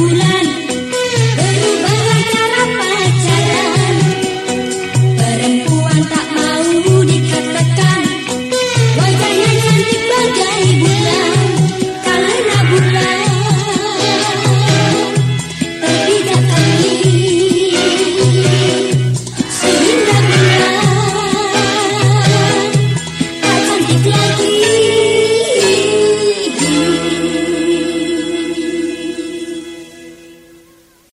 Pula